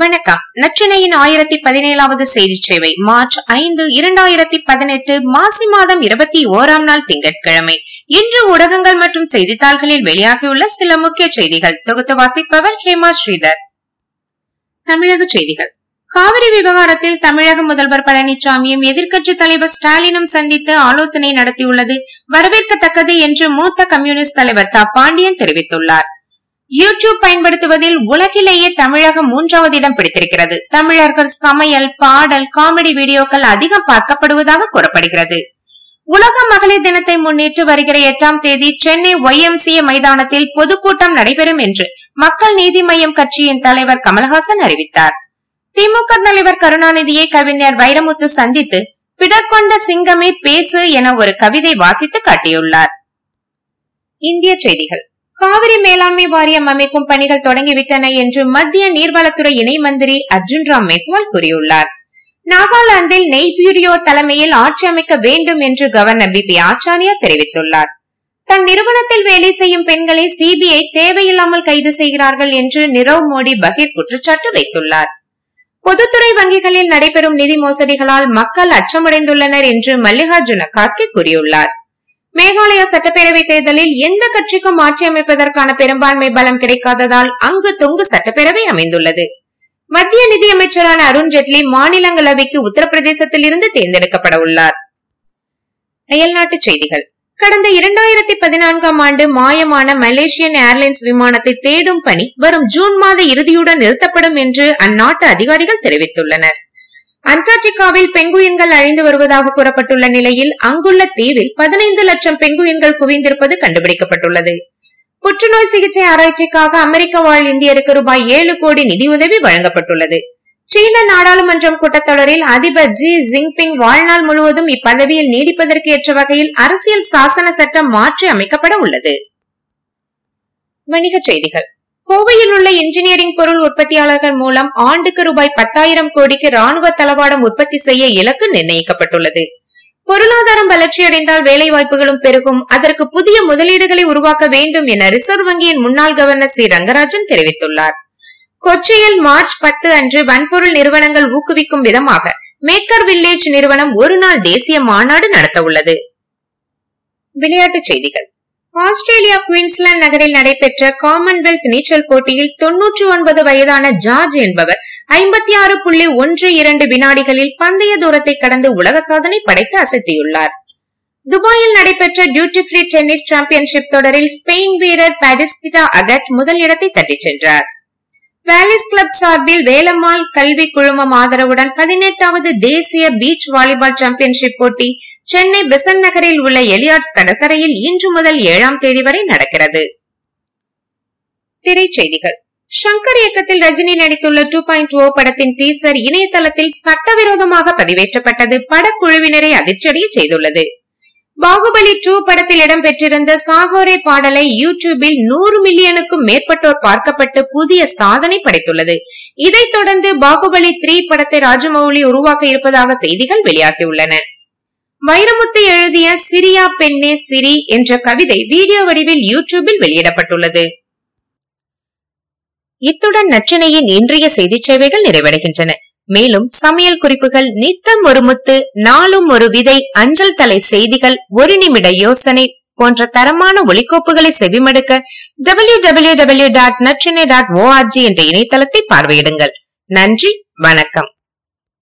வணக்கம். நற்றினையின் ஆயிரத்தி பதினேழாவது செய்தி சேவை மார்ச் ஐந்து இரண்டாயிரத்தி பதினெட்டு மாசி மாதம் இருபத்தி ஓராம் நாள் திங்கட்கிழமை. இன்று ஊடகங்கள் மற்றும் செய்தித்தாள்களில் வெளியாகியுள்ள சில முக்கிய செய்திகள். தொகுத்து வாசிப்பவர் ஹேமா ஸ்ரீதர். தமிழக செய்திகள். காவிரி விவகாரத்தில் தமிழக முதல்வர் பழனிசாமியும் எதிர்க்கட்சி தலைவர் ஸ்டாலினும் சந்தித்து ஆலோசனை நடத்தியுள்ளது. வரவேற்கத்தக்கது என்று மூத்த கம்யூனிஸ்ட் தலைவர் த. பாண்டியன் தெரிவித்துள்ளார். யூடியூப் பயன்படுத்துவதில் உலகிலேயே தமிழகம் மூன்றாவது இடம் பிடித்திருக்கிறது. தமிழர்கள் சமையல் பாடல் காமெடி வீடியோக்கள் அதிகம் பார்க்கப்படுவதாக கூறப்படுகிறது. உலக மகளிர் தினத்தை முன்னிட்டு வருகிற எட்டாம் தேதி சென்னை ஒய்எம்சிஏ மைதானத்தில் பொதுக்கூட்டம் நடைபெறும் என்று மக்கள் நீதி மய்யம் கட்சியின் தலைவர் கமல்ஹாசன் அறிவித்தார். திமுக தலைவர் கருணாநிதியை கவிஞர் வைரமுத்து சந்தித்து பிடர்கொண்ட சிங்கமே பேசு என ஒரு கவிதை வாசித்து காட்டியுள்ளார். இந்திய செய்திகள். காவிரி மேலாண்மை வாரியம் அமைக்கும் பணிகள் தொடங்கிவிட்டன என்று மத்திய நீர்வளத்துறை இணை மந்திரி அர்ஜுன் ராம் மெக்வால் கூறியுள்ளார். நாகாலாந்தில் நெய்பியூரியோ தலைமையில் ஆட்சி அமைக்க வேண்டும் என்று கவர்னர் பி பி ஆச்சாரியா தெரிவித்துள்ளார். தன் நிறுவனத்தில் வேலை செய்யும் பெண்களை சிபிஐ தேவையில்லாமல் கைது செய்கிறார்கள் என்று நிரவ் மோடி பகீர் குற்றச்சாட்டு வைத்துள்ளார். பொதுத்துறை வங்கிகளில் நடைபெறும் நிதி மோசடிகளால் மக்கள் அச்சமடைந்துள்ளனர் என்று மல்லிகார்ஜுன கார்கே கூறியுள்ளார். மேகாலயா சட்டப்பேரவை தேர்தலில் எந்த கட்சிக்கும் ஆட்சி அமைப்பதற்கான பெரும்பான்மை பலம் கிடைக்காததால் அங்கு தொங்கு சட்டப்பேரவை அமைந்துள்ளது. மத்திய நிதியமைச்சரான அருண்ஜேட்லி மாநிலங்களவைக்கு உத்தரப்பிரதேசத்தில் இருந்து தேர்ந்தெடுக்கப்பட உள்ளார். அயல்நாட்டுச் செய்திகள். கடந்த இரண்டாயிரத்தி பதினான்காம் ஆண்டு மாயமான மலேசியன் ஏர்லைன்ஸ் விமானத்தை தேடும் பணி வரும் ஜூன் மாத இறுதியுடன் நிறுத்தப்படும் என்று அந்நாட்டு அதிகாரிகள் தெரிவித்துள்ளனர். அண்டார்டிகாவில் பெங்குயின்கள் அழிந்து வருவதாக கூறப்பட்டுள்ள நிலையில் அங்குள்ள தீவில் பதினைந்து லட்சம் பெங்குயின்கள் குவிந்திருப்பது கண்டுபிடிக்கப்பட்டுள்ளது. புற்றுநோய் சிகிச்சை ஆராய்ச்சிக்காக அமெரிக்க வாழ் இந்தியருக்கு ரூபாய் ஏழு கோடி நிதியுதவி வழங்கப்பட்டுள்ளது. சீன நாடாளுமன்றம் கூட்டத்தொடரில் அதிபர் ஜி ஜின்பிங் வாழ்நாள் முழுவதும் இப்பதவியில் நீடிப்பதற்கு ஏற்ற வகையில் அரசியல் சாசன சட்டம் மாற்றி அமைக்கப்பட உள்ளது. வணிகச் செய்திகள். கோவையில் உள்ள இன்ஜினியரிங் பொருள் உற்பத்தியாளர்கள் மூலம் ஆண்டுக்கு ரூபாய் பத்தாயிரம் கோடிக்கு ராணுவ தளவாடம் உற்பத்தி செய்ய இலக்கு நிர்ணயிக்கப்பட்டுள்ளது. பொருளாதாரம் வளர்ச்சியடைந்தால் வேலை வாய்ப்புகளும் பெருகும். அதற்கு புதிய முதலீடுகளை உருவாக்க வேண்டும் என ரிசர்வ் வங்கியின் முன்னாள் கவர்னர் சி ரங்கராஜன் தெரிவித்துள்ளார். கொச்சியில் மார்ச் பத்து அன்று வன்பொருள் நிறுவனங்கள் ஊக்குவிக்கும் விதமாக மேக்கர் வில்லேஜ் நிறுவனம் ஒரு நாள் தேசிய மாநாடு நடத்த உள்ளது விளையாட்டுச் செய்திகள். ஆஸ்திரேலியா குயின்ஸ்லாந்து நகரில் நடைபெற்ற காமன்வெல்த் நீச்சல் போட்டியில் தொன்னூற்றி ஒன்பது வயதான ஜார்ஜ் என்பவர் ஐம்பத்தி ஆறு புள்ளி ஒன்று இரண்டு வினாடிகளில் பந்தய தூரத்தை கடந்து உலக சாதனை படைத்து அசத்தியுள்ளார். துபாயில் நடைபெற்ற டியூட்டி ஃப்ரீ டென்னிஸ் சாம்பியன்ஷிப் தொடரில் ஸ்பெயின் வீரர் பாடிஸ்டிடா அகட் முதல் இடத்தை தட்டிச் சென்றார். வேலிஸ் கிளப் சார்பில் வேலம்மாள் கல்வி குழுமம் ஆதரவுடன் பதினெட்டாவது தேசிய பீச் வாலிபால் சாம்பியன்ஷிப் போட்டி சென்னை பெசன் நகரில் உள்ள எலியாட்ஸ் கடற்கரையில் இன்று முதல் ஏழாம் தேதி வரை நடக்கிறது. திரைச்செய்திகள். ஷங்கர் இயக்கத்தில் ரஜினி நடித்துள்ள டூ பாயிண்ட் ஓ படத்தின் டீசர் இணையதளத்தில் சட்டவிரோதமாக பதிவேற்றப்பட்டது. படக்குழுவினரை அதிர்ச்சியடைய செய்துள்ளது. பாகுபலி டூ படத்தில் இடம்பெற்றிருந்த சாகோரே பாடலை யூடியூபில் நூறு மில்லியனுக்கும் மேற்பட்டோர் பார்க்கப்பட்டு புதிய சாதனை படைத்துள்ளது. இதைத் தொடர்ந்து பாகுபலி த்ரீ படத்தை ராஜமௌலி உருவாக்க இருப்பதாக செய்திகள் வெளியாகியுள்ளன. வைரமுத்து எழுதிய சிரியா பெண்ணே சிரி என்ற கவிதை வீடியோ வடிவில் யூடியூபில் வெளியிடப்பட்டுள்ளது. இத்துடன் நற்றினையின் இன்றைய செய்தி சேவைகள் நிறைவடைகின்றன. மேலும் சமையல் குறிப்புகள் நித்தம் ஒரு முத்து நாளும் ஒரு விதை அஞ்சல் தலை செய்திகள் ஒரு நிமிட யோசனை போன்ற தரமான ஒலிக்கோப்புகளை செவிமடுக்க W W W dot Natrinai dot O R G என்ற இணையதளத்தை பார்வையிடுங்கள். நன்றி வணக்கம்.